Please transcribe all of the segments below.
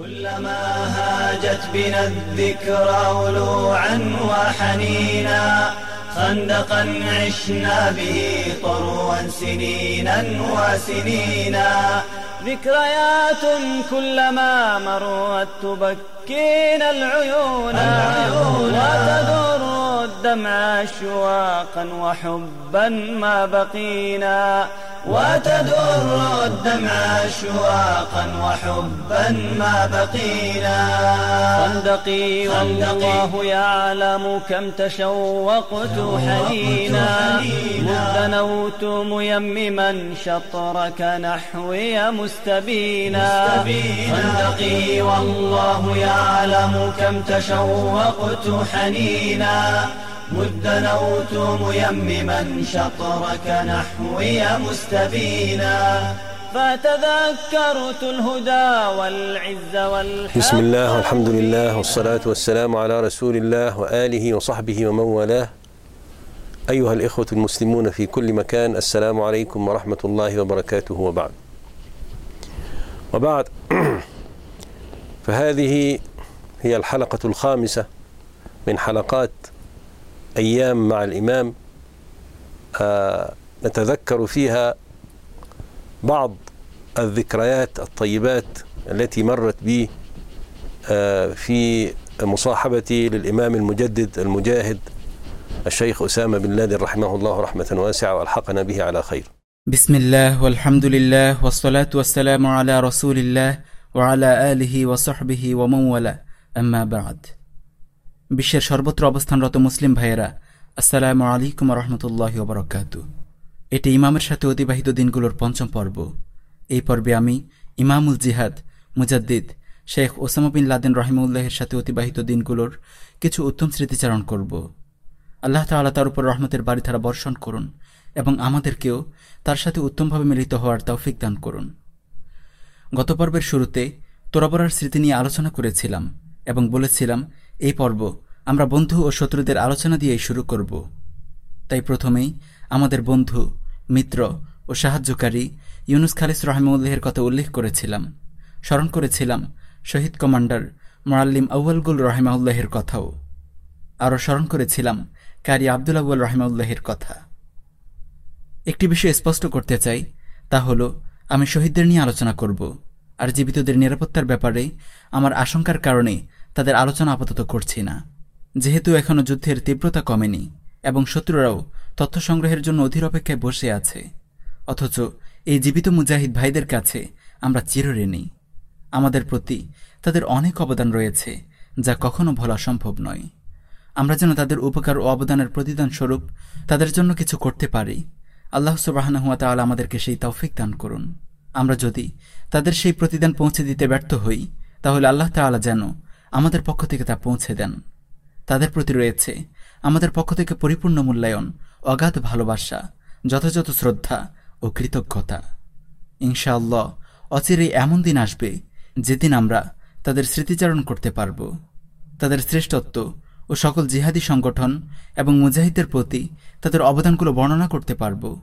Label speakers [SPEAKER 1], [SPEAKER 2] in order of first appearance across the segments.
[SPEAKER 1] كلما هاجت بنا الذكرى ولوعا وحنينا خندقا عشنا به طروا سنينا وسنينا. ذكريات كلما مرت تبكينا العيون وتذر الدمع أشواقا وحبا ما بقينا. وتدر الدمع أشواقا وحبا ما بقينا. خندقي والله يعلم كم تشوقت حنينا. مذ نوت ميمما شطرك نحوي مستبينا. خندقي والله يعلم كم تشوقت حنينا. مد نوت ميمما شطرك نحوي مستبينا. فتذكرت الهدى والعز والحق.
[SPEAKER 2] بسم الله والحمد لله والصلاة والسلام على رسول الله وآله وصحبه ومن والاه. أيها الإخوة المسلمون في كل مكان السلام عليكم ورحمة الله وبركاته وبعد. وبعد. فهذه هي الحلقة الخامسة من حلقات أيام مع الإمام آه نتذكر فيها بعض الذكريات الطيبات التي مرت بي آه في مصاحبتي للإمام المجدد المجاهد الشيخ أسامة بن لادن رحمه الله رحمة واسعة وألحقنا به على خير.
[SPEAKER 3] بسم الله والحمد لله والصلاة والسلام على رسول الله وعلى آله وصحبه ومن والاه. أما بعد বিশ্বের সর্বত্র অবস্থানরত মুসলিম ভাইয়েরা, আসসালামু আলাইকুম রহমতুল্লাহ ওবরাকাত এটি ইমামের সাথে অতিবাহিত দিনগুলোর পঞ্চম পর্ব। এই পর্বে আমি ইমামুল জিহাদ, মুজাদ্দিদ, শেখ ওসামা বিন লাদেন রহিমউল্লাহের সাথে অতিবাহিত দিনগুলোর কিছু উত্তম স্মৃতিচারণ করব। আল্লাহ তাআলা তার উপর রহমতের বাড়ি ধারা বর্ষণ করুন এবং আমাদেরকেও তার সাথে উত্তমভাবে মিলিত হওয়ার তৌফিক দান করুন। গত পর্বের শুরুতে তোরাবরার স্মৃতি নিয়ে আলোচনা করেছিলাম এবং বলেছিলাম এই পর্ব আমরা বন্ধু ও শত্রুদের আলোচনা দিয়েই শুরু করব। তাই প্রথমেই আমাদের বন্ধু, মিত্র ও সাহায্যকারী ইউনুস খালিস রহমউল্লাহের কথা উল্লেখ করেছিলাম। স্মরণ করেছিলাম শহীদ কমান্ডার মোয়াল্লিম আউ্য়ালগুল রহমাউল্লাহের কথাও। আরও স্মরণ করেছিলাম কারি আব্দুল আউ্য়াল রহমাউল্লাহের কথা। একটি বিষয় স্পষ্ট করতে চাই, তা হল আমি শহীদদের নিয়ে আলোচনা করব। আর জীবিতদের নিরাপত্তার ব্যাপারে আমার আশঙ্কার কারণে তাদের আলোচনা আপাতত করছি না। যেহেতু এখনও যুদ্ধের তীব্রতা কমেনি এবং শত্রুরাও তথ্য সংগ্রহের জন্য অধীর অপেক্ষায় বসে আছে। অথচ এই জীবিত মুজাহিদ ভাইদের কাছে আমরা চিরঋণী। আমাদের প্রতি তাদের অনেক অবদান রয়েছে, যা কখনো ভোলা সম্ভব নয়। আমরা যেন তাদের উপকার ও অবদানের প্রতিদান স্বরূপ তাদের জন্য কিছু করতে পারি। আল্লাহ সুবাহানহুয়া তাআলা আমাদেরকে সেই তৌফিক দান করুন। আমরা যদি তাদের সেই প্রতিদান পৌঁছে দিতে ব্যর্থ হই, তাহলে আল্লাহ তাআলা যেন আমাদের পক্ষ থেকে তা পৌঁছে দেন। তাদের প্রতি রয়েছে আমাদের পক্ষ থেকে পরিপূর্ণ মূল্যায়ন, অগাধ ভালোবাসা, যথাযথ শ্রদ্ধা ও কৃতজ্ঞতা। ইনশাআল্লাহ, অচিরেই এমন দিন আসবে যেদিন আমরা তাদের স্মৃতিচারণ করতে পারব। তাদের শ্রেষ্ঠত্ব ও সকল জিহাদি সংগঠন এবং মুজাহিদের প্রতি তাদের অবদানগুলো বর্ণনা করতে পারব।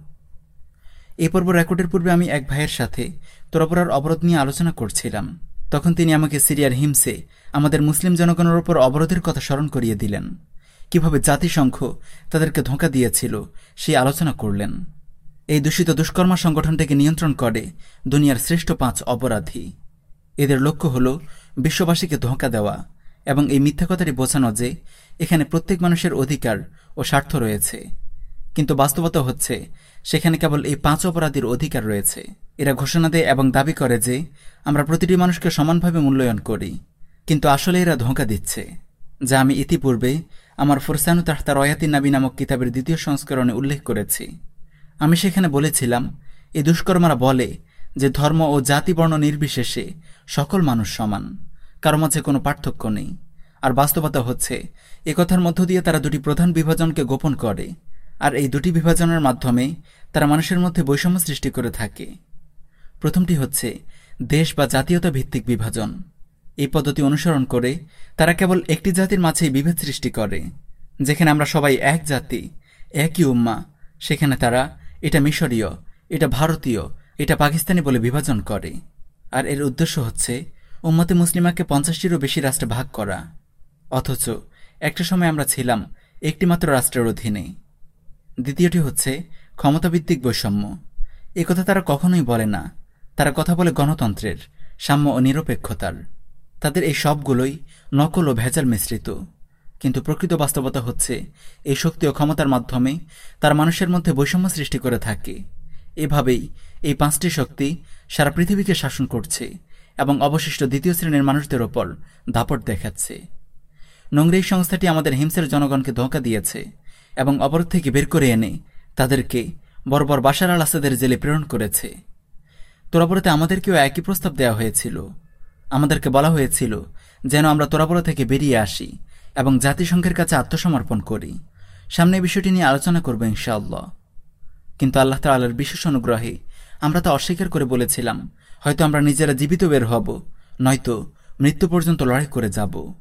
[SPEAKER 3] এই পর্ব রেকর্ডের পূর্বে আমি এক ভাইয়ের সাথে তোরাপরার অবরোধ নিয়ে আলোচনা করছিলাম। তখন তিনি আমাকে সিরিয়ার হিমসে আমাদের মুসলিম জনগণের ওপর অবরোধের কথা স্মরণ করিয়ে দিলেন। কীভাবে জাতিসংঘ তাদেরকে ধোঁকা দিয়েছিল, সেই আলোচনা করলেন। এই দূষিত দুষ্কর্মা সংগঠনটাকে নিয়ন্ত্রণ করে দুনিয়ার শ্রেষ্ঠ পাঁচ অপরাধী। এদের লক্ষ্য হল বিশ্ববাসীকে ধোঁকা দেওয়া এবং এই মিথ্যা কথাটি বোঝানো যে এখানে প্রত্যেক মানুষের অধিকার ও স্বার্থ রয়েছে। কিন্তু বাস্তবতা হচ্ছে, সেখানে কেবল এই পাঁচ অপরাধীর অধিকার রয়েছে। এরা ঘোষণা দেয় এবং দাবি করে যে আমরা প্রতিটি মানুষকে সমানভাবে মূল্যায়ন করি। কিন্তু আসলে এরা ধোঁকা দিচ্ছে। যা আমি ইতিপূর্বে আমার ফোরসানু তাহতা রয়াতি নাবি নামক কিতাবের দ্বিতীয় সংস্করণে উল্লেখ করেছি। আমি সেখানে বলেছিলাম, এই দুষ্কর্মারা বলে যে ধর্ম ও জাতিবর্ণ নির্বিশেষে সকল মানুষ সমান, কারও মাঝে কোনো পার্থক্য নেই। আর বাস্তবতা হচ্ছে একথার মধ্য দিয়ে তারা দুটি প্রধান বিভাজনকে গোপন করে, আর এই দুটি বিভাজনের মাধ্যমে তারা মানুষের মধ্যে বৈষম্য সৃষ্টি করে থাকে। প্রথমটি হচ্ছে দেশ বা জাতীয়তা ভিত্তিক বিভাজন। এই পদ্ধতি অনুসরণ করে তারা কেবল একটি জাতির মাঝেই বিভেদ সৃষ্টি করে, যেখানে আমরা সবাই এক জাতি, একই উম্মা, সেখানে তারা এটা মিশরীয়, এটা ভারতীয়, এটা পাকিস্তানি বলে বিভাজন করে। আর এর উদ্দেশ্য হচ্ছে উম্মতে মুসলিমাকে পঞ্চাশটিরও বেশি রাষ্ট্রে ভাগ করা। অথচ একটা সময় আমরা ছিলাম একটিমাত্র রাষ্ট্রের অধীনে। দ্বিতীয়টি হচ্ছে ক্ষমতাভিত্তিক বৈষম্য। এ কথা তারা কখনোই বলে না। তারা কথা বলে গণতন্ত্রের, সাম্য ও নিরপেক্ষতার। তাদের এই সবগুলোই নকল ও ভেজাল মিশ্রিত। কিন্তু প্রকৃত বাস্তবতা হচ্ছে, এই শক্তি ও ক্ষমতার মাধ্যমে তার মানুষের মধ্যে বৈষম্য সৃষ্টি করে থাকে। এভাবেই এই পাঁচটি শক্তি সারা পৃথিবীকে শাসন করছে এবং অবশিষ্ট দ্বিতীয় শ্রেণির মানুষদের ওপর দাপট দেখাচ্ছে। নোংরা এই সংস্থাটি আমাদের হিংসের জনগণকে ধোঁকা দিয়েছে এবং অবরোধ থেকে বের করে এনে তাদেরকে বর্বর বাসার আল আসাদের জেলে প্রেরণ করেছে। তোরাবরতে আমাদেরকেও একই প্রস্তাব দেওয়া হয়েছিল। আমাদেরকে বলা হয়েছিল, যেন আমরা তোরাবর থেকে বেরিয়ে আসি এবং জাতিসংঘের কাছে আত্মসমর্পণ করি। সামনে বিষয়টি নিয়ে আলোচনা করব ইনশাআল্লাহ। কিন্তু আল্লাহ তাল্লাহর বিশেষ অনুগ্রহে আমরা তা অস্বীকার করে বলেছিলাম, হয়তো আমরা নিজেরা জীবিত বের হব, নয়তো মৃত্যু পর্যন্ত লড়াই করে যাব।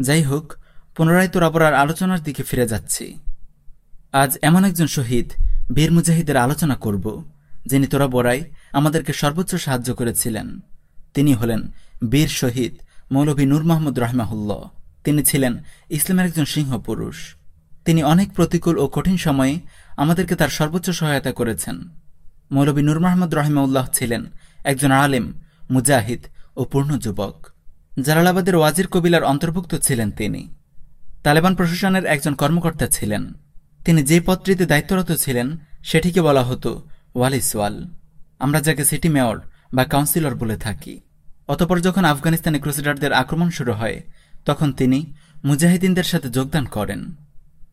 [SPEAKER 3] যাই হোক, পুনরায় তোরাবরার আলোচনার দিকে ফিরে যাচ্ছি। আজ এমন একজন শহীদ বীর মুজাহিদের আলোচনা করব, যিনি তোরাবরাই আমাদেরকে সর্বোচ্চ সাহায্য করেছিলেন। তিনি হলেন বীর শহীদ মৌলভী নূর মাহমুদ রহমাহুল্লাহ। তিনি ছিলেন ইসলামের একজন সিংহ পুরুষ। তিনি অনেক প্রতিকূল ও কঠিন সময়ে আমাদেরকে তার সর্বোচ্চ সহায়তা করেছেন। মৌলবী নূর মাহমুদ রহিমাউল্লাহ ছিলেন একজন আলেম, মুজাহিদ ও পূর্ণ যুবক। জালালাবাদের ওয়াজির কবিলার অন্তর্ভুক্ত ছিলেন তিনি। তালেবান প্রশাসনের একজন কর্মকর্তা ছিলেন। তিনি যে পদটিতে দায়িত্বরত ছিলেন, সেটিকে বলা হতো ওয়ালিসওয়াল আমরা যাকে সিটি মেয়র বা কাউন্সিলর বলে থাকি। অতপর যখন আফগানিস্তানে ক্রুসেডারদের আক্রমণ শুরু হয়, তখন তিনি মুজাহিদিনদের সাথে যোগদান করেন।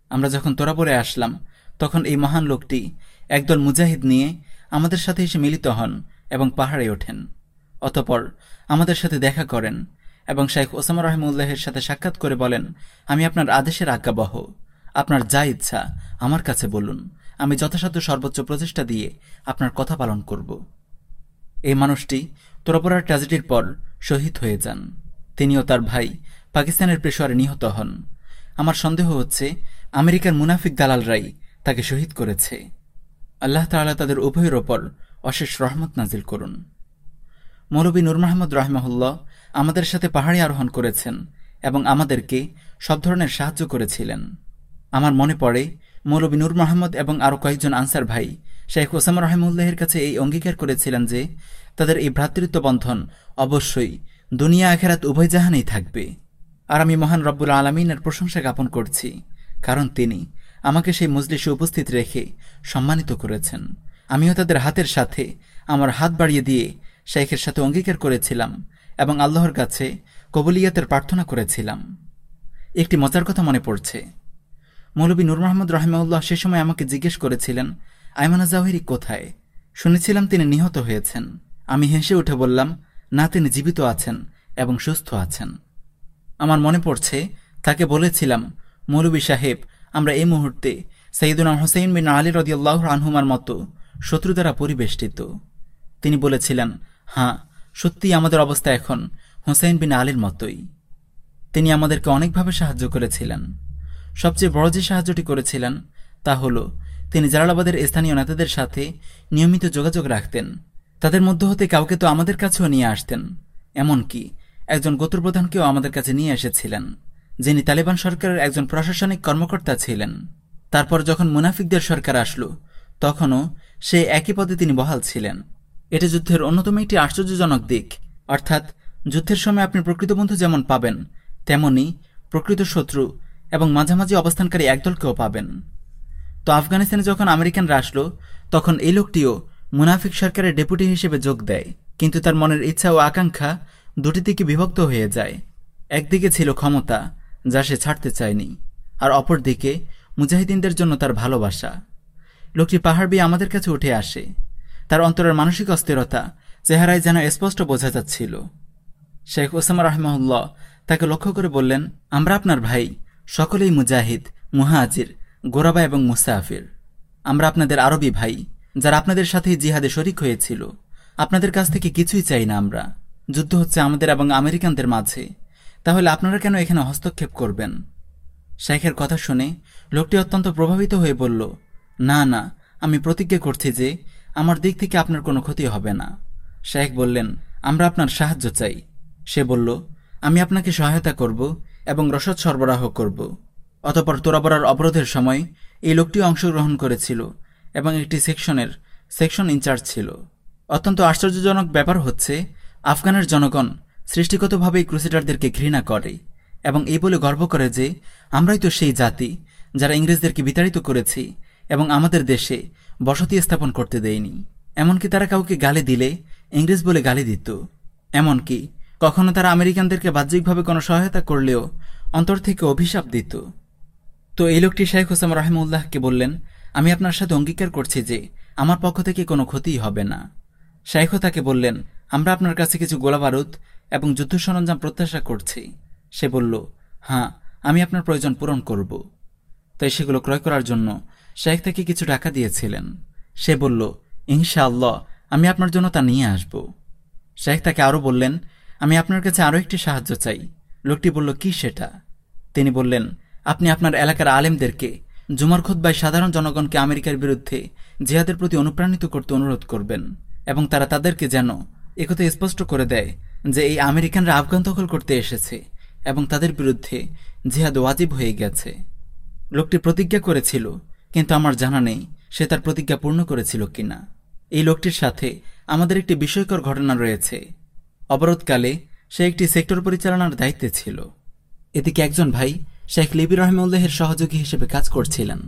[SPEAKER 3] আমরা যখন তোরাবরে আসলাম, তখন এই মহান লোকটি একদল মুজাহিদ নিয়ে আমাদের সাথে এসে মিলিত হন এবং পাহাড়ে ওঠেন। অতপর আমাদের সাথে দেখা করেন এবং শাইখ ওসামা রহমুল্লাহের সাথে সাক্ষাৎ করে বলেন, আমি আপনার আদেশের আজ্ঞাবহ। আপনার যা ইচ্ছা আমার কাছে বলুন। আমি যথাসাধ্য সর্বোচ্চ প্রচেষ্টা দিয়ে আপনার কথা পালন করব। এই মানুষটি তোরাপড়ার ট্র্যাজেডির পর শহীদ হয়ে যান। তিনিও তার ভাই পাকিস্তানের পেশোয়ারে নিহত হন। আমার সন্দেহ হচ্ছে আমেরিকার মুনাফিক দালালরাই তাকে শহীদ করেছে। আল্লাহ তাআলা তাদের উভয়ের ওপর অশেষ রহমত নাজিল করুন। মৌলবী নূর মাহমুদ রহমাহুল্লাহ আমাদের সাথে পাহাড়ে আরোহণ করেছেন এবং আমাদেরকে সব ধরনের সাহায্য করেছিলেন। আমার মনে পড়ে মৌলবী নূর মাহমদ এবং আরও কয়েকজন আনসার ভাই। শেখ ওসামা রহমুল্লাহের কাছে এই অঙ্গীকার করেছিলেন যে, তাদের এই ভ্রাতৃত্ব বন্ধন অবশ্যই দুনিয়া আখেরাত উভয় জাহানেই থাকবে। আর আমি মহান রব্বুল আলমিনের প্রশংসা জ্ঞাপন করছি, কারণ তিনি আমাকে সেই মজলিসে উপস্থিত রেখে সম্মানিত করেছেন। আমিও তাদের হাতের সাথে আমার হাত বাড়িয়ে দিয়ে শেখের সাথে অঙ্গীকার করেছিলাম এবং আল্লাহর কাছে কবুলিয়াতের প্রার্থনা করেছিলাম। একটি মজার কথা মনে পড়ছে। মৌলবী নূর মাহমুদ রহমাউল্লাহ সে সময় আমাকে জিজ্ঞেস করেছিলেন আইমানা জাহিরি কোথায়? শুনেছিলাম তিনি নিহত হয়েছেন। আমি হেসে উঠে বললাম, না, তিনি জীবিত আছেন এবং সুস্থ আছেন। আমার মনে পড়ছে, তাকে বলেছিলাম, মৌলবী সাহেব, আমরা এই মুহূর্তে সঈদুনা হোসেন বিন আলী রদিয়াল্লাহ আনহুমার মতো শত্রু দ্বারা পরিবেষ্টিত। তিনি বলেছিলেন হ্যাঁ সত্যি আমাদের অবস্থা এখন হোসেন বিন আলীর মতোই। তিনি আমাদেরকে অনেকভাবে সাহায্য করেছিলেন। সবচেয়ে বড় যে সাহায্যটি করেছিলেন, তা হল, তিনি জালালাবাদের স্থানীয় নেতাদের সাথে নিয়মিত যোগাযোগ রাখতেন। তাদের মধ্য হতে কাউকে তো আমাদের কাছেও নিয়ে আসতেন। এমনকি একজন গোত্রপ্রধানকেও আমাদের কাছে নিয়ে এসেছিলেন, যিনি তালেবান সরকারের একজন প্রশাসনিক কর্মকর্তা ছিলেন। তারপর যখন মুনাফিকদের সরকার আসলো, তখনও সে একই পদে তিনি বহাল ছিলেন। এটি যুদ্ধের অন্যতম একটি আশ্চর্যজনক দিক। অর্থাৎ, যুদ্ধের সময় আপনি প্রকৃত বন্ধু যেমন পাবেন, তেমনি প্রকৃত শত্রু এবং মাঝামাঝি অবস্থানকারী একদলকেও পাবেন। তো আফগানিস্তানে যখন আমেরিকানরা আসলো, তখন এই লোকটিও মুনাফিক সরকারের ডেপুটি হিসেবে যোগ দেয়। কিন্তু তার মনের ইচ্ছা ও আকাঙ্ক্ষা দুটি দিকে বিভক্ত হয়ে যায়। একদিকে ছিল ক্ষমতা, যা সে ছাড়তে চায়নি, আর অপরদিকে মুজাহিদিনদের জন্য তার ভালোবাসা। লোকটি পাহাড় বিয়ে আমাদের কাছে উঠে আসে। তার অন্তরের মানসিক অস্থিরতা, চেহারায় যেন স্পষ্ট বোঝা যাচ্ছিল। শেখ ওসামা রহমাউল্লাহ তাকে লক্ষ্য করে বললেন, আমরা আপনার ভাই সকলেই মুজাহিদ, মুহাজির, গোরাবা এবং মুসাফির। আমরা আপনাদের আরবি ভাই, যারা আপনাদের সাথেই জিহাদে শরিক হয়েছিল। আপনাদের কাছ থেকে কিছুই চাই না আমরা। যুদ্ধ হচ্ছে আমাদের এবং আমেরিকানদের মাঝে। তাহলে আপনারা কেন এখানে হস্তক্ষেপ করবেন? শেখের কথা শুনে লোকটি অত্যন্ত প্রভাবিত হয়ে বলল, না না, আমি প্রতিজ্ঞা করছি যে আমার দিক থেকে আপনার কোনো ক্ষতি হবে না। শেখ বললেন, আমরা আপনার সাহায্য চাই। সে বলল, আমি আপনাকে সহায়তা করব এবং রসদ সরবরাহ করব। অতপর তোরাবরার অবরোধের সময় এই লোকটি অংশগ্রহণ করেছিল এবং একটি সেকশনের সেকশন ইনচার্জ ছিল। অত্যন্ত আশ্চর্যজনক ব্যাপার হচ্ছে, আফগানের জনগণ সৃষ্টিগতভাবেই ক্রুসেডারদেরকে ঘৃণা করে এবং এই বলে গর্ব করে যে, আমরাই তো সেই জাতি যারা ইংরেজদেরকে বিতাড়িত করেছি এবং আমাদের দেশে বসতি স্থাপন করতে দেয়নি। এমনকি তারা কাউকে গালি দিলে ইংরেজ বলে গালি দিত। এমনকি কখনো তারা আমেরিকানদেরকে বাহ্যিকভাবে কোনো সহায়তা করলেও অন্তর থেকে অভিশাপ দিত। তো এই লোকটি শেখ হোসাম রাহিমউল্লাহকে বললেন, আমি আপনার সাথে অঙ্গীকার করছি যে আমার পক্ষ থেকে কোনো ক্ষতিই হবে না। শাইখও তাকে বললেন, আমরা আপনার কাছে কিছু গোলাবারুদ এবং যুদ্ধ সরঞ্জাম প্রত্যাশা করছি। সে বলল হ্যাঁ আমি আপনার প্রয়োজন পূরণ করব। তাই সেগুলো ক্রয় করার জন্য শেখ তাকে কিছু টাকা দিয়েছিলেন। সে বলল, ইনশাআল্লাহ, আমি আপনার জন্য তা নিয়ে আসব। শেখ তাকে আরও বললেন আমি আপনার কাছে আরও একটি সাহায্য চাই। লোকটি বলল, কি সেটা? তিনি বললেন, আপনি আপনার এলাকার আলেমদেরকে, জুমার খোদ্বায় সাধারণ জনগণকে আমেরিকার বিরুদ্ধে জিহাদের প্রতি অনুপ্রাণিত করতে অনুরোধ করবেন এবং তারা তাদেরকে যেন একথা স্পষ্ট করে দেয় যে এই আমেরিকানরা আফগান দখল করতে এসেছে এবং তাদের বিরুদ্ধে জিহাদ ওয়াজিব হয়ে গেছে। লোকটি প্রতিজ্ঞা করেছিল, কিন্তু আমার জানা নেই সে তার প্রতিজ্ঞা পূর্ণ করেছিল কিনা। এই লোকটির সাথে আমাদের একটি বিস্ময়কর ঘটনা রয়েছে। অবরোধকালে সে একটি সেক্টর পরিচালনার দায়িত্বে ছিল। এদিকে একজন ভাই শেখ লিবি রহমউল্লাহের সহযোগী হিসেবে কাজ করছিলেন।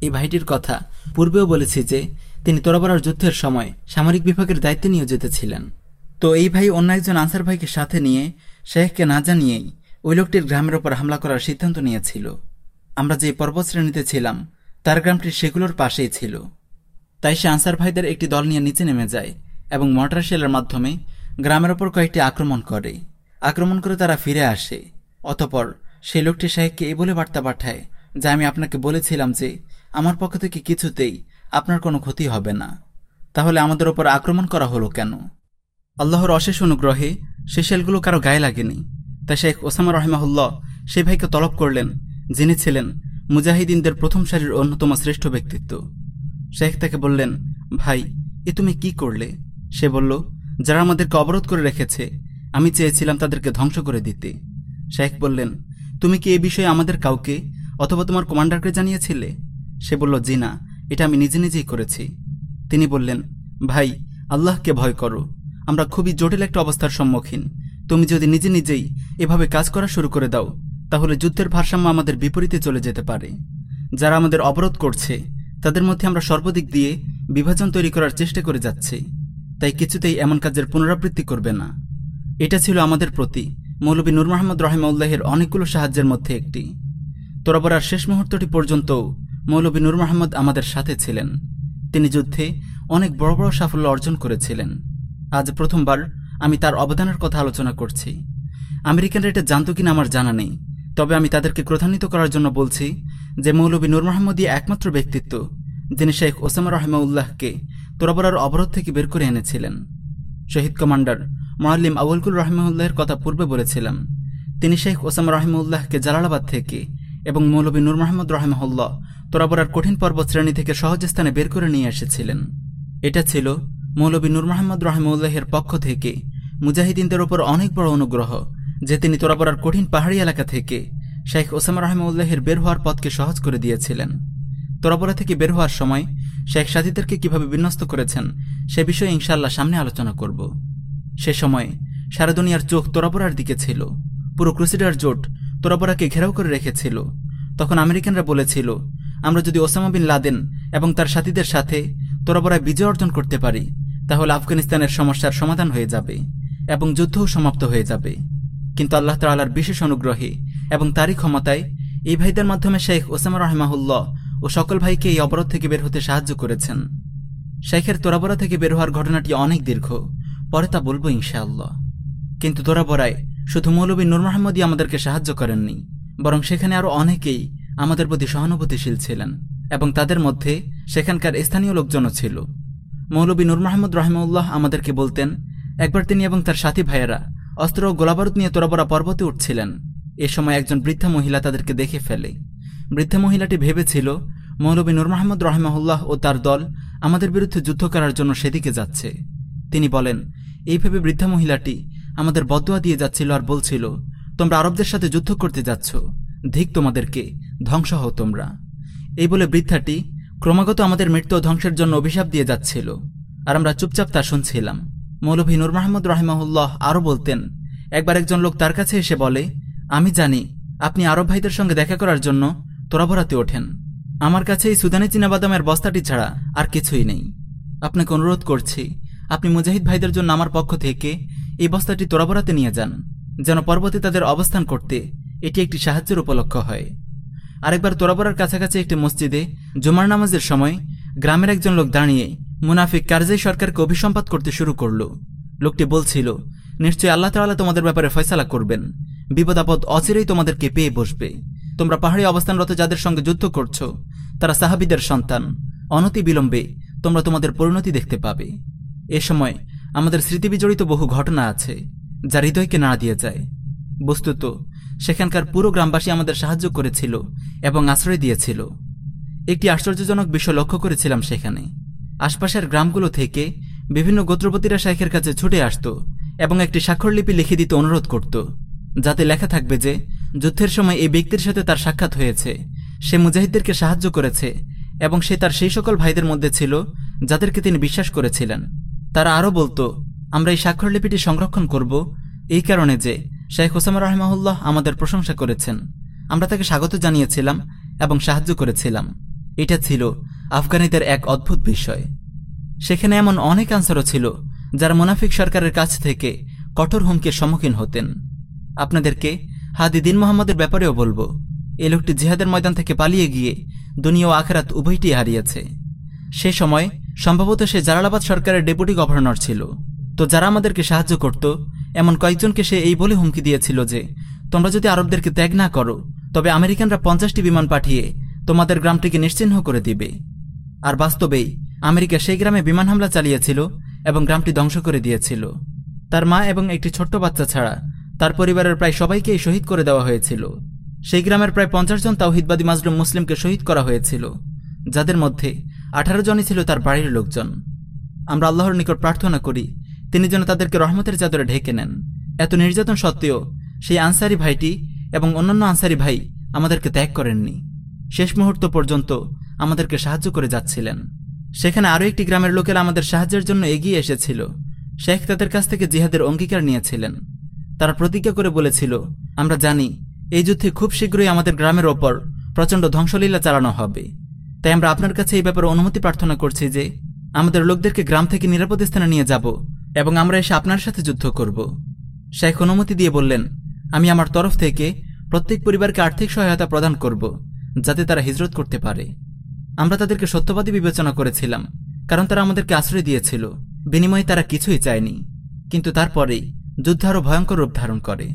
[SPEAKER 3] এই ভাইটির কথা পূর্বেও বলেছি যে, তিনি তোরাবরার যুদ্ধের সময় সামরিক বিভাগের দায়িত্বে নিয়োজিত ছিলেন। তো এই ভাই অন্য একজন আনসার ভাইকে সাথে নিয়ে শেখকে না জানিয়েই ওই লোকটির গ্রামের ওপর হামলা করার সিদ্ধান্ত নিয়েছিল। আমরা যে পর্বতশ্রেণীতে ছিলাম, তার গ্রামটি সেগুলোর পাশেই ছিল। তাই সে আনসার ভাইদের একটি দল নিয়ে নিচে নেমে যায় এবং মর্টার শেলের মাধ্যমে গ্রামের ওপর কয়েকটি আক্রমণ করে। আক্রমণ করে তারা ফিরে আসে। অতপর সেই লোকটি শাহেককে এই বলে বার্তা পাঠায় যে, আমি আপনাকে বলেছিলাম যে, আমার পক্ষ থেকে কিছুতেই আপনার কোনো ক্ষতি হবে না। তাহলে আমাদের ওপর আক্রমণ করা হলো কেন? আল্লাহর অশেষ অনুগ্রহে সে শেলগুলো কারও গায়ে লাগেনি। তাই শেখ ওসামা রহমাহুল্লাহ সেই ভাইকে তলব করলেন, যিনি ছিলেন মুজাহিদিনদের প্রথম সারির অন্যতম শ্রেষ্ঠ ব্যক্তিত্ব। শেখ তাকে বললেন, ভাই, এ তুমি কি করলে? সে বলল যারা আমাদেরকে অবরোধ করে রেখেছে, আমি চেয়েছিলাম তাদেরকে ধ্বংস করে দিতে। শেখ বললেন, তুমি কি এ বিষয়ে আমাদের কাউকে অথবা তোমার কমান্ডারকে জানিয়েছিলে? সে বলল, জি না, এটা আমি নিজে নিজেই করেছি। তিনি বললেন, ভাই, আল্লাহকে ভয় করো। আমরা খুবই জটিল একটা অবস্থার সম্মুখীন। তুমি যদি নিজে নিজেই এভাবে কাজ করা শুরু করে দাও, তাহলে যুদ্ধের ভারসাম্য আমাদের বিপরীতে চলে যেতে পারে। যারা আমাদের অবরোধ করছে, তাদের মধ্যে আমরা সর্বদিক দিয়ে বিভাজন তৈরি করার চেষ্টা করে যাচ্ছি। তাই কিছুতেই এমন কাজের পুনরাবৃত্তি করবে না। এটা ছিল আমাদের প্রতি। মৌলবী নূর মোহাম্মদ রহমাউল্লাহের অনেকগুলো সাহায্যের মধ্যে একটি। তোরাবরার শেষ মুহূর্তটি পর্যন্তও মৌলবী নূর মোহাম্মদ আমাদের সাথে ছিলেন। তিনি যুদ্ধে অনেক বড় বড় সাফল্য অর্জন করেছিলেন। আজ প্রথমবার আমি তার অবদানের কথা আলোচনা করছি। আমেরিকানরা এটা জানত কিনা আমার জানা নেই। তবে আমি তাদেরকে ক্রধান্বিত করার জন্য বলছি যে মৌলবী নূর মোহাম্মদী একমাত্র ব্যক্তিত্ব যিনি শেখ ওসামা রহমাউল্লাহকে তোরাবরার অবরোধ থেকে বের করে এনেছিলেন। শহীদ কমান্ডার মোয়াল্লিম আউলকুল রহমাউল্লাহের কথা পূর্বে বলেছিলাম। তিনি শেখ ওসামা রহমউল্লাহকে জালালাবাদ থেকে এবং মৌলবী নূর মোহাম্মদ রহমাহুল্লাহ তোরাবরার কঠিন পর্বত শ্রেণি থেকে সহজ স্থানে বের করে নিয়ে এসেছিলেন। এটা ছিল মৌলবী নূর মোহাম্মদ রহমউল্লাহের পক্ষ থেকে মুজাহিদিনদের ওপর অনেক বড় অনুগ্রহ যে তিনি তোরাবরার কঠিন পাহাড়ি এলাকা থেকে শেখ ওসামা রহমউল্লাহের বের হওয়ার পথকে সহজ করে দিয়েছিলেন। তোরাবরা থেকে বের হওয়ার সময় শেখ সাথীদেরকে কীভাবে বিন্যস্ত করেছেন, সে বিষয়ে ইনশাল্লাহ সামনে আলোচনা করব। সে সময় সারা দুনিয়ার চোখ তোরাবরার দিকে ছিল। পুরো ক্রুসিডার জোট তোরাবরাকে ঘেরাও করে রেখেছিল। তখন আমেরিকানরা বলেছিল, আমরা যদি ওসামা বিন লাদেন এবং তার সাথীদের সাথে তোরাবরায় বিজয় অর্জন করতে পারি, তাহলে আফগানিস্তানের সমস্যার সমাধান হয়ে যাবে এবং যুদ্ধও সমাপ্ত হয়ে যাবে। কিন্তু আল্লাহ তাল্লার বিশেষ অনুগ্রহে এবং তারই ক্ষমতায় এই ভাইদের মাধ্যমে শেখ ওসামা রহমাহুল্লাহ ও সকল ভাইকে এই অবরোধ থেকে বের হতে সাহায্য করেছেন। শেখের তোরাবরা থেকে বের হওয়ার ঘটনাটি অনেক দীর্ঘ, পরে তা বলব ইনশাআল্লাহ। কিন্তু তোরাবরায় শুধু মৌলবী নূর মাহমুদই আমাদেরকে সাহায্য করেননি, বরং সেখানে আরও অনেকেই আমাদের প্রতি সহানুভূতিশীল ছিলেন এবং তাদের মধ্যে সেখানকার স্থানীয় লোকজনও ছিল। মৌলবী নূর মাহমুদ রহমউল্লাহ আমাদেরকে বলতেন, একবার তিনি এবং তার সাথী ভাইয়েরা অস্ত্র ও গোলাবারুদ নিয়ে তোরাবরা পর্বতে উঠছিলেন। এ সময় একজন বৃদ্ধা মহিলা তাদেরকে দেখে ফেলে। বৃদ্ধা মহিলাটি ভেবেছিল, মৌলবী নূর মাহমুদ রহমাহুল্লাহ ও তার দল আমাদের বিরুদ্ধে যুদ্ধ করার জন্য সেদিকে যাচ্ছে। তিনি বলেন, এই ভেবে বৃদ্ধা মহিলাটি আমাদের বদোয়া দিয়ে যাচ্ছিল আর বলছিল, তোমরা আরবদের সাথে যুদ্ধ করতে যাচ্ছ, ধিক তোমাদেরকে, ধ্বংস হও তোমরা। এই বলে বৃদ্ধাটি ক্রমাগত আমাদের মৃত্যু ধ্বংসের জন্য অভিশাপ দিয়ে যাচ্ছিল, আর আমরা চুপচাপ তা শুনছিলাম। মৌলভী নূর মাহমুদ রাহিমাহুল্লাহ আরও বলতেন, একবার একজন লোক তার কাছে এসে বলে, আমি জানি, আপনি আরব ভাইদের সঙ্গে দেখা করার জন্য তোরাভরাতে ওঠেন। আমার কাছে এই সুদানি চীনাবাদামের বস্তাটি ছাড়া আর কিছুই নেই। আপনাকে অনুরোধ করছি, আপনি মুজাহিদ ভাইদের জন্য আমার পক্ষ থেকে এই বস্তাটি তোরাবরাতে নিয়ে যান, যেন পর্বতে তাদের অবস্থান করতে এটি একটি সাহায্যের উপলক্ষ হয়। আরেকবার তোরাবরার কাছাকাছি একটি মসজিদে জুমার নামাজের সময় গ্রামের একজন লোক দাঁড়িয়ে মুনাফিক কার্জাই সরকারকে অভিসম্পাদ করতে শুরু করল। লোকটি বলছিল, নিশ্চয়ই আল্লাহ তাআলা তোমাদের ব্যাপারে ফয়সালা করবেন। বিপদাপদ অচিরেই তোমাদেরকে পেয়ে বসবে। তোমরা পাহাড়ি অবস্থানরত যাদের সঙ্গে যুদ্ধ করছ, তারা সাহাবিদের সন্তান। অনতি বিলম্বে তোমরা তোমাদের পরিণতি দেখতে পাবে। এ সময় আমাদের স্মৃতিবিজড়িত বহু ঘটনা আছে, যা হৃদয়কে নাড়া দিয়ে যায়। বস্তুত, সেখানকার পুরো গ্রামবাসী আমাদের সাহায্য করেছিল এবং আশ্রয় দিয়েছিল। একটি আশ্চর্যজনক বিষয় লক্ষ্য করেছিলাম সেখানে। আশপাশের গ্রামগুলো থেকে বিভিন্ন গোত্রপতিরা শাইখের কাছে ছুটে আসত এবং একটি স্বাক্ষরলিপি লিখে দিতে অনুরোধ করত, যাতে লেখা থাকবে যে যুদ্ধের সময় এই ব্যক্তির সাথে তার সাক্ষাৎ হয়েছে। সে মুজাহিদদেরকে সাহায্য করেছে এবং সে তার সেই সকল ভাইদের মধ্যে ছিল যাদেরকে তিনি বিশ্বাস করেছিলেন। তারা আরও বলতো, আমরা এই স্বাক্ষরলিপিটি সংরক্ষণ করব এই কারণে যে শেখ হোসাম রহমাহুল্লাহ আমাদের প্রশংসা করেছেন। আমরা তাকে স্বাগত জানিয়েছিলাম এবং সাহায্য করেছিলাম। এটা ছিল আফগানিদের এক অদ্ভুত বিষয়। সেখানে এমন অনেক আনসারও ছিল যারা মুনাফিক সরকারের কাছ থেকে কঠোর হুমকির সম্মুখীন হতেন। আপনাদেরকে হাদি দিন মোহাম্মদের ব্যাপারেও বলব, এ লোকটি জিহাদের ময়দান থেকে পালিয়ে গিয়ে দুনিয়া ও আখেরাত উভয়টি হারিয়েছে। সে সময় সম্ভবত সে জালালাবাদ সরকারের ডেপুটি গভর্নর ছিল। তো যারা আমাদেরকে সাহায্য করত, এমন কয়েকজনকে সে এই বলে হুমকি দিয়েছিল যে, তোমরা যদি আরবদেরকে ত্যাগ না করো, তবে আমেরিকানরা পঞ্চাশটি বিমান পাঠিয়ে তোমাদের গ্রামটিকে নিশ্চিহ্ন করে দিবে। আর বাস্তবেই আমেরিকা সেই গ্রামে বিমান হামলা চালিয়েছিল এবং গ্রামটি ধ্বংস করে দিয়েছিল। তার মা এবং একটি ছোট্ট বাচ্চা ছাড়া তার পরিবারের প্রায় সবাইকেই শহীদ করে দেওয়া হয়েছিল। সেই গ্রামের প্রায় পঞ্চাশ জন তাওহিদবাদী মাজলুম মুসলিমকে শহীদ করা হয়েছিল, যাদের মধ্যে আঠারো জনই ছিল তার বাড়ির লোকজন। আমরা আল্লাহর নিকট প্রার্থনা করি, তিনি যেন তাদেরকে রহমতের চাদরে ঢেকে নেন। এত নির্যাতন সত্ত্বেও সেই আনসারি ভাইটি এবং অন্যান্য আনসারি ভাই আমাদেরকে ত্যাগ করেননি। শেষ মুহূর্ত পর্যন্ত আমাদেরকে সাহায্য করে যাচ্ছিলেন। সেখানে আরও একটি গ্রামের লোকেরা আমাদের সাহায্যের জন্য এগিয়ে এসেছিল। শেখ তাদের কাছ থেকে জিহাদের অঙ্গীকার নিয়েছিলেন। তারা প্রতিজ্ঞা করে বলেছিল, আমরা জানি, এই যুদ্ধে খুব শীঘ্রই আমাদের গ্রামের ওপর প্রচণ্ড ধ্বংসলীলা চালানো হবে। তাই আমরা আপনার কাছে এই ব্যাপারে অনুমতি প্রার্থনা করছি যে, আমাদের লোকদেরকে গ্রাম থেকে নিরাপদ স্থানে নিয়ে যাব এবং আমরা এসে আপনার সাথে যুদ্ধ করব। শেখ অনুমতি দিয়ে বললেন, আমি আমার তরফ থেকে প্রত্যেক পরিবারকে আর্থিক সহায়তা প্রদান করব, যাতে তারা হিজরত করতে পারে। আমরা তাদেরকে সত্যবাদী বিবেচনা করেছিলাম, কারণ তারা আমাদেরকে আশ্রয় দিয়েছিল। বিনিময়ে তারা কিছুই চায়নি। কিন্তু তারপরেই যুদ্ধ আরও ভয়ঙ্কর রূপ ধারণ করে।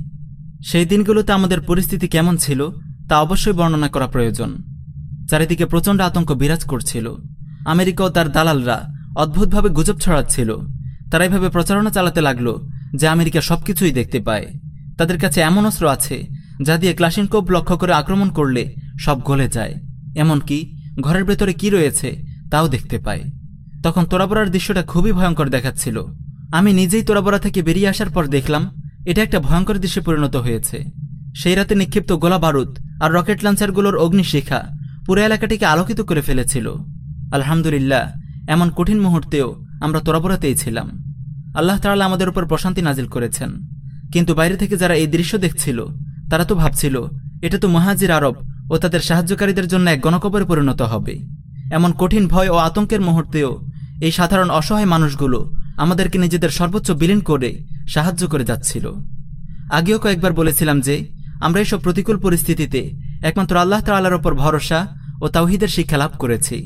[SPEAKER 3] সেই দিনগুলোতে আমাদের পরিস্থিতি কেমন ছিল, তা অবশ্যই বর্ণনা করা প্রয়োজন। চারিদিকে প্রচণ্ড আতঙ্ক বিরাজ করছিল। আমেরিকা ও তার দালালরা অদ্ভুতভাবে গুজব ছড়াচ্ছিল। তারা এভাবে প্রচারণা চালাতে লাগল যে আমেরিকা সবকিছুই দেখতে পায়। তাদের কাছে এমন অস্ত্র আছে যা দিয়ে ক্লাসিনকোপ লক্ষ্য করে আক্রমণ করলে সব গলে যায়। এমনকি ঘরের ভেতরে কি রয়েছে, তাও দেখতে পায়। তখন তোরাবরার দৃশ্যটা খুবই ভয়ঙ্কর দেখাচ্ছিল। আমি নিজেই তোরাবরা থেকে বেরিয়ে আসার পর দেখলাম, এটা একটা ভয়ঙ্কর দৃশ্যে পরিণত হয়েছে। সেই রাতে নিক্ষিপ্ত গোলা বারুদ আর রকেট লঞ্চারগুলোর অগ্নিশিখা পুরো এলাকাটিকে আলোকিত করে ফেলেছিল। আলহামদুলিল্লাহ, এমন কঠিন মুহূর্তেও আমরা তোরাবরাতেই ছিলাম। আল্লাহ তাআলা আমাদের উপর প্রশান্তি নাজিল করেছেন। কিন্তু বাইরে থেকে যারা এই দৃশ্য দেখছিল, তারা তো ভাবছিল, এটা তো মহাজির আরব ও তাদের সাহায্যকারীদের জন্য এক গণকবরে পরিণত হবে। এমন কঠিন ভয় ও আতঙ্কের মুহূর্তেও এই সাধারণ অসহায় মানুষগুলো আমাদেরকে নিজেদের সর্বোচ্চ বিলীন করে সাহায্য করে যাচ্ছিল। আগেও কয়েকবার বলেছিলাম যে, আমরা এসব প্রতিকূল পরিস্থিতিতে একমাত্র আল্লাহ তাল্লার ওপর ভরসা ও তাওহিদের শিক্ষা লাভ করেছি।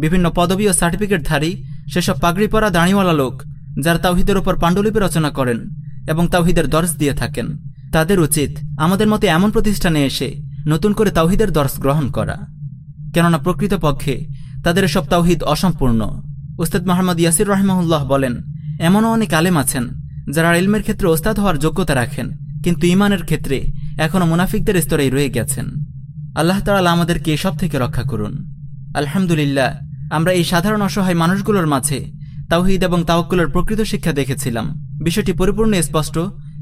[SPEAKER 3] বিভিন্ন পদবী ও সার্টিফিকেটধারী সেসব পাগড়ি পরা দাঁড়িওয়ালা লোক যারা তাওহিদের ওপর পাণ্ডুলিপি রচনা করেন এবং তাওহিদের দর্শ দিয়ে থাকেন, তাদের উচিত আমাদের মতে এমন প্রতিষ্ঠানে এসে নতুন করে তাওহিদের দর্শ গ্রহণ করা। কেননা প্রকৃতপক্ষে তাদের এসব তাওহিদ অসম্পূর্ণ। উস্তাদ মোহাম্মদ ইয়াসির রহমাউল্লাহ বলেন, এমনও অনেক আলেম আছেন যারা ইলমের ক্ষেত্রে ওস্তাদ হওয়ার যোগ্যতা রাখেন, কিন্তু ইমানের ক্ষেত্রে এখনও মুনাফিকদের স্তরেই রয়ে গেছেন। আল্লাহ তাআলা আমাদেরকে এসব থেকে রক্ষা করুন। আলহামদুলিল্লাহ, আমরা এই সাধারণ অসহায় মানুষগুলোর মাঝে তাওহিদ এবং তাওকুলের প্রকৃত শিক্ষা দেখেছিলাম। বিষয়টি পরিপূর্ণ, স্পষ্ট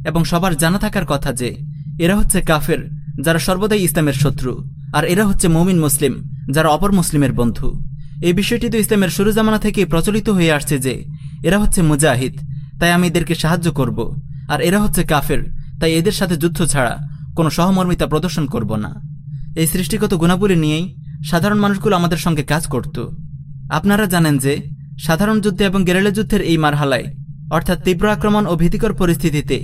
[SPEAKER 3] এবং সবার জানা থাকার কথা যে, এরা হচ্ছে কাফের, যারা সর্বদাই ইসলামের শত্রু, আর এরা হচ্ছে মমিন মুসলিম, যারা অপর মুসলিমের বন্ধু। এই বিষয়টি তো ইসলামের শুরু জামানা থেকেই প্রচলিত হয়ে আসছে যে এরা হচ্ছে মুজাহিদ, তাই আমি এদেরকে সাহায্য করব। আর এরা হচ্ছে কাফের, তাই এদের সাথে যুদ্ধ ছাড়া কোনো সহমর্মিতা প্রদর্শন করব না। এই সৃষ্টিগত গুণাবলী নিয়েই সাধারণ মানুষগুলো আমাদের সঙ্গে কাজ করত। আপনারা জানেন যে সাধারণ যুদ্ধে এবং গেরেলা যুদ্ধের এই মারহালায়, অর্থাৎ তীব্র আক্রমণ ও ভীতিকর পরিস্থিতিতে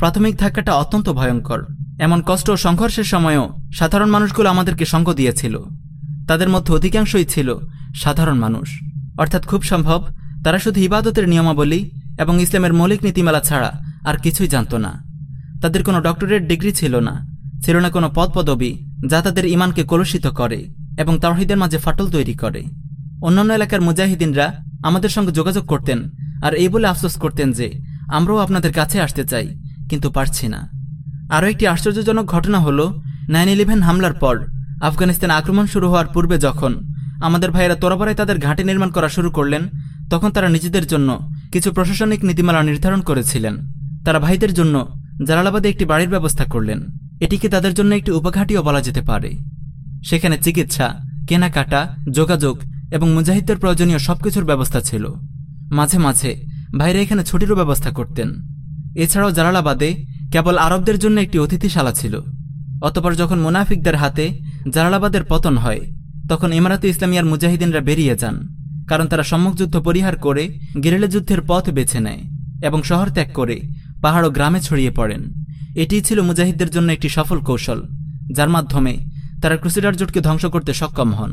[SPEAKER 3] প্রাথমিক ধাক্কাটা অত্যন্ত ভয়ঙ্কর। এমন কষ্ট ও সংঘর্ষের সময়ও সাধারণ মানুষগুলো আমাদেরকে সঙ্গ দিয়েছিল। তাদের মধ্যে অধিকাংশই ছিল সাধারণ মানুষ। অর্থাৎ খুব সম্ভব, তারা শুধু ইবাদতের নিয়মাবলী এবং ইসলামের মৌলিক নীতিমালা ছাড়া আর কিছুই জানত না। তাদের কোনো ডক্টরেট ডিগ্রি ছিল না ছিল না কোনো পদ পদবি যা তাদের ইমানকে কলুষিত করে এবং তাওহিদের মাঝে ফাটল তৈরি করে। অন্যান্য এলাকার মুজাহিদিনরা আমাদের সঙ্গে যোগাযোগ করতেন আর এই বলে আফসোস করতেন যে, আমরাও আপনাদের কাছে আসতে চাই, কিন্তু পারছি না। আরও একটি আশ্চর্যজনক ঘটনা হল নাইন ইলেভেন হামলার পর আফগানিস্তান আক্রমণ শুরু হওয়ার পূর্বে যখন আমাদের ভাইয়েরা তোরাবারায় তাদের ঘাঁটি নির্মাণ করা শুরু করলেন, তখন তারা নিজেদের জন্য কিছু প্রশাসনিক নীতিমালা নির্ধারণ করেছিলেন। তারা ভাইদের জন্য জালালাবাদে একটি বাড়ির ব্যবস্থা করলেন। এটিকে তাদের জন্য একটি উপঘাটিও বলা যেতে পারে। সেখানে চিকিৎসা, কেনাকাটা, যোগাযোগ এবং মুজাহিদদের প্রয়োজনীয় সবকিছুর ব্যবস্থা ছিল। মাঝে মাঝে ভাইরা এখানে ছুটিরও ব্যবস্থা করতেন। এছাড়াও জালালাবাদে কেবল আরবদের জন্য একটি অতিথিশালা ছিল। অতপর যখন মুনাফিকদের হাতে জালালাবাদের পতন হয়। তখন ইমারাতে ইসলামিয়ার মুজাহিদিনরা বেরিয়ে যান, কারণ তারা সম্মুখযুদ্ধ পরিহার করে গেরিলা যুদ্ধের পথ বেছে নেয় এবং শহর ত্যাগ করে পাহাড় ও গ্রামে ছড়িয়ে পড়েন। এটিই ছিল মুজাহিদদের জন্য একটি সফল কৌশল, যার মাধ্যমে তারা ক্রুসিডার জোটকে ধ্বংস করতে সক্ষম হন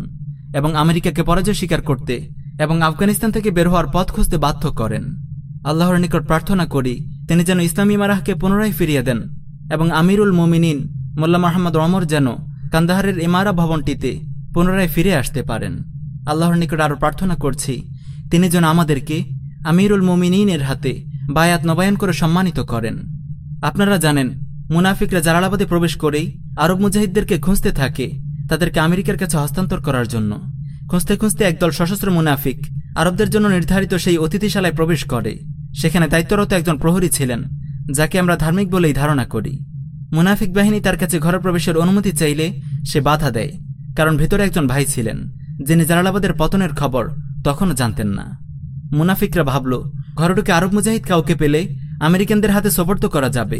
[SPEAKER 3] এবং আমেরিকাকে পরাজয় স্বীকার করতে এবং আফগানিস্তান থেকে বের হওয়ার পথ খুঁজতে বাধ্য করেন। আল্লাহর নিকট প্রার্থনা করি, তিনি যেন ইসলামী মারাহকে পুনরায় ফিরিয়ে দেন এবং আমিরুল মোমিনিন মোল্লা মাহমদ রমর যেন কান্দাহারের ইমারা ভবনটিতে পুনরায় ফিরে আসতে পারেন। আল্লাহর নিকট আরও প্রার্থনা করছি, তিনি যেন আমাদেরকে আমিরুল মোমিনিনের হাতে বায়াত নবায়ন করে সম্মানিত করেন। আপনারা জানেন, মুনাফিকরা জালালাবাদে প্রবেশ করেই আরব মুজাহিদদেরকে খুঁজতে থাকে তাদেরকে আমেরিকার কাছে হস্তান্তর করার জন্য। খুঁজতে খুঁজতে একদল সশস্ত্র মুনাফিক আরবদের জন্য নির্ধারিত সেই অতিথিশালায় প্রবেশ করে। সেখানে দায়িত্বরত একজন প্রহরী ছিলেন, যাকে আমরা ধার্মিক বলেই ধারণা করি। মুনাফিক বাহিনী তার কাছে ঘরে প্রবেশের অনুমতি চাইলে সে বাধা দেয়, কারণ ভেতরে একজন ভাই ছিলেন, যিনি জালালাবাদের পতনের খবর তখনও জানতেন না। মুনাফিকরা ভাবল, ঘরে ঢুকে আরব মুজাহিদ কাউকে পেলে আমেরিকানদের হাতে সোপর্দ করা যাবে।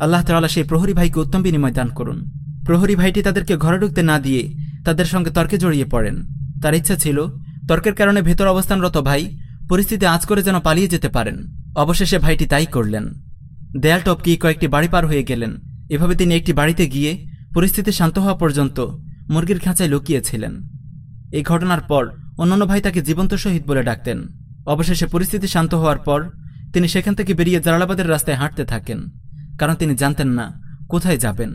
[SPEAKER 3] আল্লাহ তালা সেই প্রহরী ভাইকে উত্তম বিনিময় দান করুন। প্রহরী ভাইটি তাদেরকে ঘরে ঢুকতে না দিয়ে তাদের সঙ্গে তর্কে জড়িয়ে পড়েন। তার ইচ্ছা ছিল, তর্কের কারণে ভেতর অবস্থানরত ভাই পরিস্থিতি আজ করে যেন পালিয়ে যেতে পারেন। অবশেষে ভাইটি তাই করলেন। দেয়াল টপকি কয়েকটি বাড়ি পার হয়ে গেলেন। এভাবে তিনি একটি বাড়িতে গিয়ে পরিস্থিতি শান্ত হওয়া পর্যন্ত মুরগির খাঁচায় লুকিয়েছিলেন। এই ঘটনার পর অন্যান্য ভাই তাকে জীবন্ত শহীদ বলে ডাকতেন। অবশেষে পরিস্থিতি শান্ত হওয়ার পর তিনি সেখান থেকে বেরিয়ে জালালাবাদের রাস্তায় হাঁটতে থাকেন, কারণ তিনি জানতেন না কোথায় যাবেন।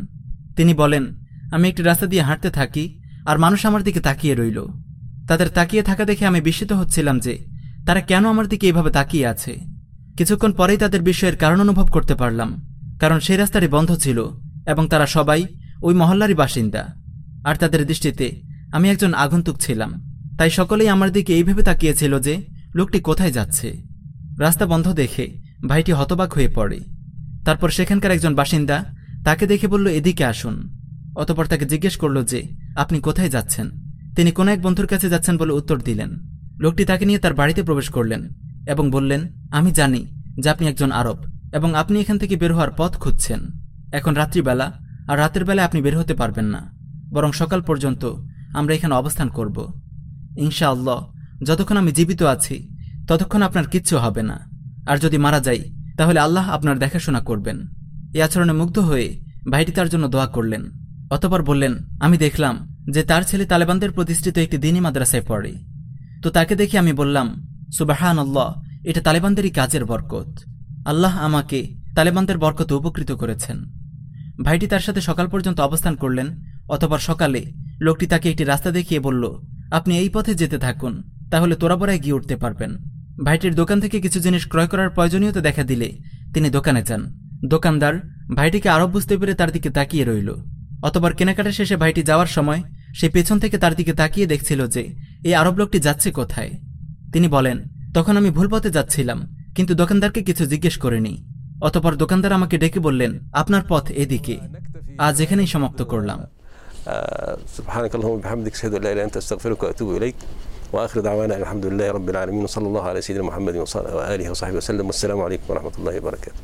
[SPEAKER 3] তিনি বলেন, আমি একটি রাস্তা দিয়ে হাঁটতে থাকি আর মানুষ আমার দিকে তাকিয়ে রইল। তাদের তাকিয়ে থাকা দেখে আমি বিস্মিত হচ্ছিলাম যে তারা কেন আমার দিকে এইভাবে তাকিয়ে আছে। কিছুক্ষণ পরেই তাদের বিষয়ের কারণ অনুভব করতে পারলাম। কারণ সেই রাস্তাটি বন্ধ ছিল এবং তারা সবাই ওই মহল্লারই বাসিন্দা। আর তাদের দৃষ্টিতে আমি একজন আগন্তুক ছিলাম। তাই সকলেই আমার দিকে এইভাবে তাকিয়েছিল যে লোকটি কোথায় যাচ্ছে। রাস্তা বন্ধ দেখে ভাইটি হতবাক হয়ে পড়ে। তারপর সেখানকার একজন বাসিন্দা তাকে দেখে বলল, এদিকে আসুন। অতপর তাকে জিজ্ঞেস করল যে, আপনি কোথায় যাচ্ছেন? তিনি কোন এক বন্ধুর কাছে যাচ্ছেন বলে উত্তর দিলেন। লোকটি তাকে নিয়ে তার বাড়িতে প্রবেশ করলেন এবং বললেন, আমি জানি যে আপনি একজন আরব। এবং আপনি এখান থেকে বের হওয়ার পথ খুঁজছেন। এখন রাত্রিবেলা, আর রাতের বেলায় আপনি বের হতে পারবেন না। বরং সকাল পর্যন্ত আমরা এখানে অবস্থান করব। ইনশা আল্লাহ যতক্ষণ আমি জীবিত আছি, ততক্ষণ আপনার কিচ্ছু হবে না। আর যদি মারা যাই, তাহলে আল্লাহ আপনার দেখাশোনা করবেন। এই আচরণে মুগ্ধ হয়ে ভাইটি তার জন্য দোয়া করলেন। অতপর বললেন, আমি দেখলাম যে তার ছেলে তালেবানদের প্রতিষ্ঠিত একটি দিনী মাদ্রাসায় পড়ে। তো তাকে দেখে আমি বললাম সুবাহান আল্লাহ এটা তালেবানদেরই কাজের বরকত। আল্লাহ আমাকে তালেবানদের বরকতে উপকৃত করেছেন। ভাইটি তার সাথে সকাল পর্যন্ত অবস্থান করলেন, অতপর সকালে লোকটি তাকে একটি রাস্তা দেখিয়ে বলল, আপনি এই পথে যেতে থাকুন, তাহলে তোরাবরায় গিয়ে উঠতে পারবেন। ভাইটির দোকান থেকে কিছু জিনিস ক্রয় করার প্রয়োজনীয়তা দেখা দিলে তিনি দোকানে যান। দোকানদার ভাইটিকে আরব বুঝতে পেরে তার দিকে তাকিয়ে রইল। অতবার কেনাকাটা শেষে ভাইটি যাওয়ার সময় সে পেছন থেকে তার দিকে তাকিয়ে দেখছিল যে, এই আরব লোকটি যাচ্ছে কোথায়? তিনি বলেন, তখন আমি ভুল পথে যাচ্ছিলাম। কিন্তু দোকানদারকে কিছু জিজ্ঞেস করিনি অতপর দোকানদার আমাকে ডেকে বললেন আপনার পথ এদিকে আজ এখানেই সমাপ্ত করলাম
[SPEAKER 2] آه، سبحانك اللهم وبحمدك اشهد ان لا اله الا انت استغفرك واتوب اليك واخر دعوانا أن الحمد لله رب العالمين وصلى الله على سيدنا محمد وصل- واله وصحبه وسلم والسلام عليكم ورحمه الله وبركاته